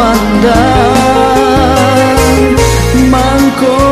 pandang. Mangko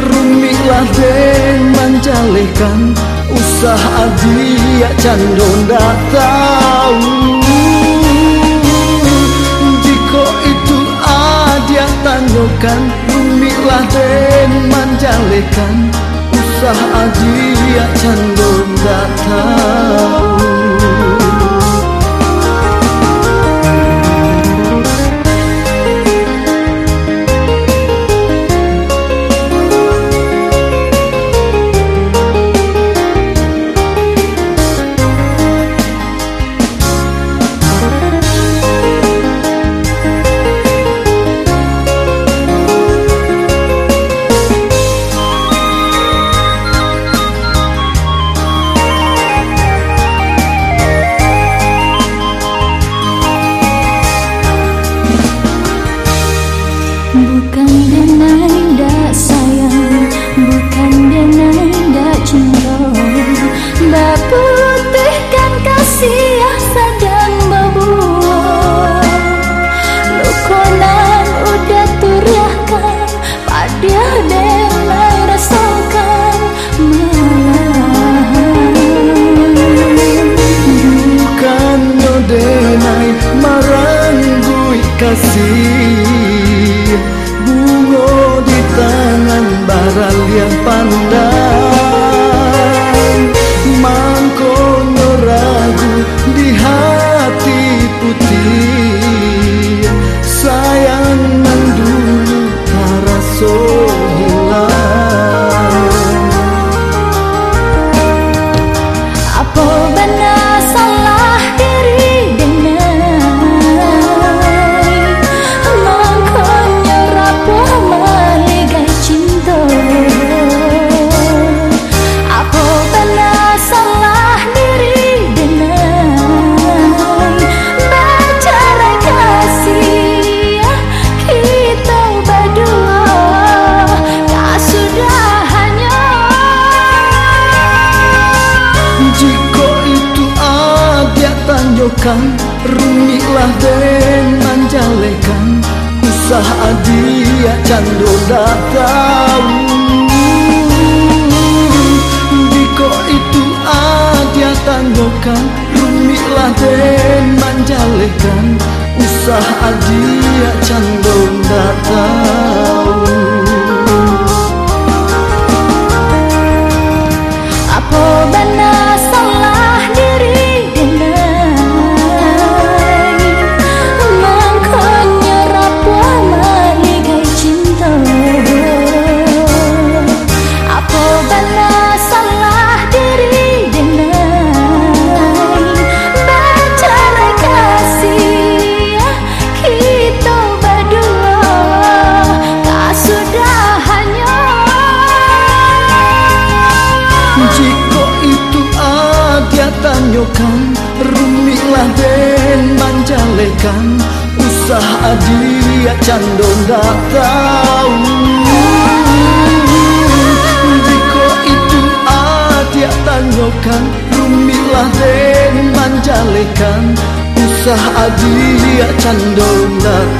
rumilah den manjalekan usaha dia cando ndak tahu jika itu ada tanyokan rumilah den manjalekan usaha dia cando ndak tanyokan Rumilah den manjalekan Usaha dia cando dak tahu Diko itu adia tanyokan Rumilah den manjalekan Usaha dia cando dak tanyokan Rumilah den manjalekan Usaha dia cando ndak tahu Jika itu ada tanyokan Rumilah den manjalekan Usaha dia cando ndak tahu